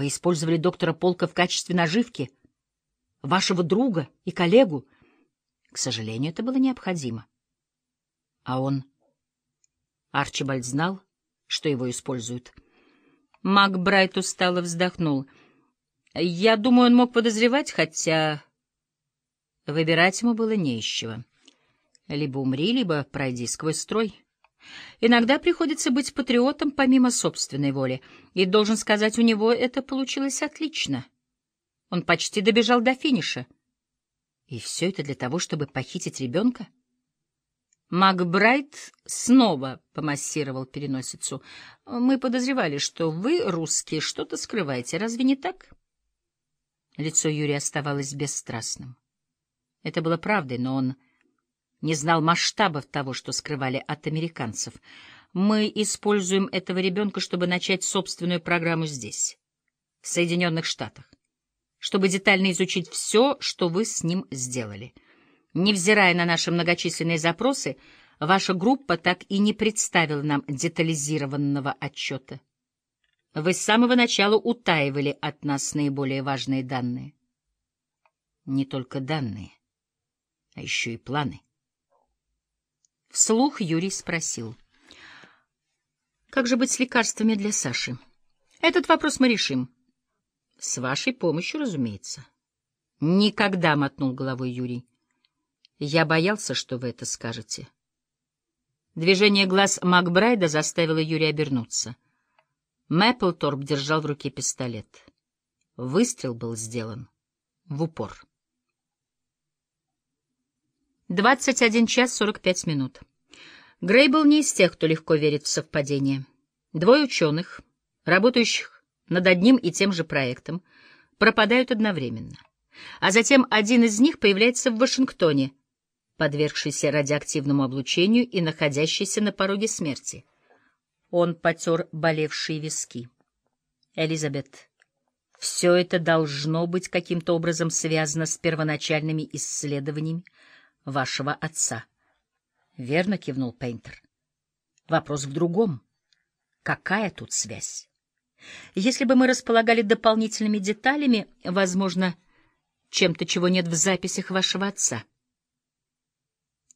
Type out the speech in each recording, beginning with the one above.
Вы использовали доктора Полка в качестве наживки, вашего друга и коллегу. К сожалению, это было необходимо. А он... Арчибальд знал, что его используют. Макбрайт устало вздохнул. Я думаю, он мог подозревать, хотя выбирать ему было не из чего. Либо умри, либо пройди сквозь строй. Иногда приходится быть патриотом помимо собственной воли, и, должен сказать, у него это получилось отлично. Он почти добежал до финиша. И все это для того, чтобы похитить ребенка? Макбрайт снова помассировал переносицу. «Мы подозревали, что вы, русские, что-то скрываете. Разве не так?» Лицо Юрия оставалось бесстрастным. Это было правдой, но он не знал масштабов того, что скрывали от американцев. Мы используем этого ребенка, чтобы начать собственную программу здесь, в Соединенных Штатах, чтобы детально изучить все, что вы с ним сделали. Невзирая на наши многочисленные запросы, ваша группа так и не представила нам детализированного отчета. Вы с самого начала утаивали от нас наиболее важные данные. Не только данные, а еще и планы. Вслух Юрий спросил. «Как же быть с лекарствами для Саши? Этот вопрос мы решим. С вашей помощью, разумеется». «Никогда», — мотнул головой Юрий. «Я боялся, что вы это скажете». Движение глаз Макбрайда заставило Юрия обернуться. Мэпплторп держал в руке пистолет. Выстрел был сделан в упор. 21 час 45 минут. Грей был не из тех, кто легко верит в совпадение. Двое ученых, работающих над одним и тем же проектом, пропадают одновременно. А затем один из них появляется в Вашингтоне, подвергшийся радиоактивному облучению и находящийся на пороге смерти. Он потер болевшие виски. Элизабет, все это должно быть каким-то образом связано с первоначальными исследованиями, вашего отца. — Верно, — кивнул Пейнтер. — Вопрос в другом. Какая тут связь? Если бы мы располагали дополнительными деталями, возможно, чем-то, чего нет в записях вашего отца.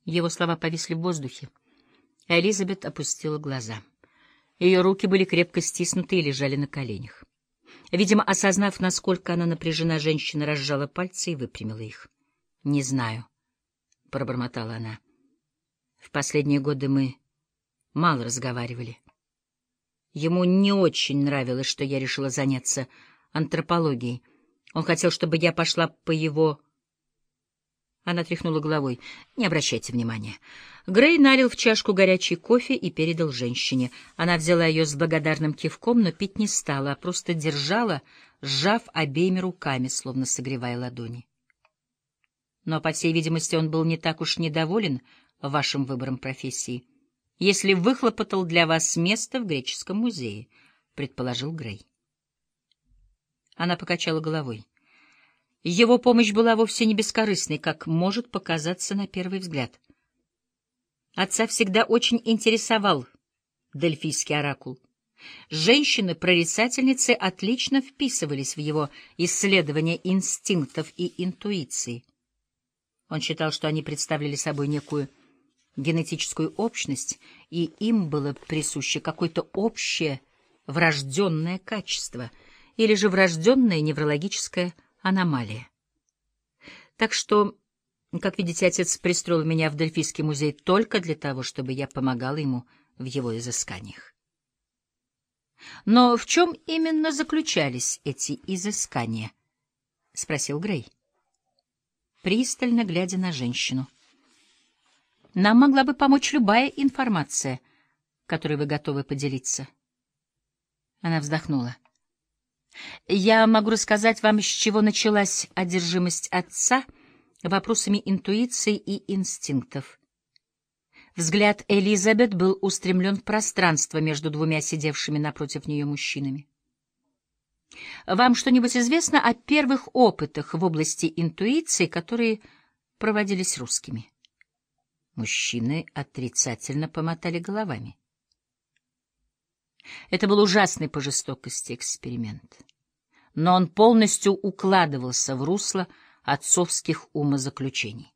Его слова повисли в воздухе. Элизабет опустила глаза. Ее руки были крепко стиснуты и лежали на коленях. Видимо, осознав, насколько она напряжена, женщина разжала пальцы и выпрямила их. — Не знаю пробормотала она. В последние годы мы мало разговаривали. Ему не очень нравилось, что я решила заняться антропологией. Он хотел, чтобы я пошла по его... Она тряхнула головой. «Не обращайте внимания». Грей налил в чашку горячий кофе и передал женщине. Она взяла ее с благодарным кивком, но пить не стала, а просто держала, сжав обеими руками, словно согревая ладони. Но, по всей видимости, он был не так уж недоволен вашим выбором профессии, если выхлопотал для вас место в греческом музее, — предположил Грей. Она покачала головой. Его помощь была вовсе не бескорыстной, как может показаться на первый взгляд. Отца всегда очень интересовал дельфийский оракул. Женщины-прорицательницы отлично вписывались в его исследования инстинктов и интуиции. Он считал, что они представляли собой некую генетическую общность, и им было присуще какое-то общее врожденное качество или же врожденная неврологическая аномалия. Так что, как видите, отец пристроил меня в Дельфийский музей только для того, чтобы я помогала ему в его изысканиях. Но в чем именно заключались эти изыскания? — спросил Грей пристально глядя на женщину. Нам могла бы помочь любая информация, которой вы готовы поделиться. Она вздохнула. Я могу рассказать вам, с чего началась одержимость отца вопросами интуиции и инстинктов. Взгляд Элизабет был устремлен в пространство между двумя сидевшими напротив нее мужчинами. Вам что-нибудь известно о первых опытах в области интуиции, которые проводились русскими? Мужчины отрицательно помотали головами. Это был ужасный по жестокости эксперимент. но он полностью укладывался в русло отцовских умозаключений.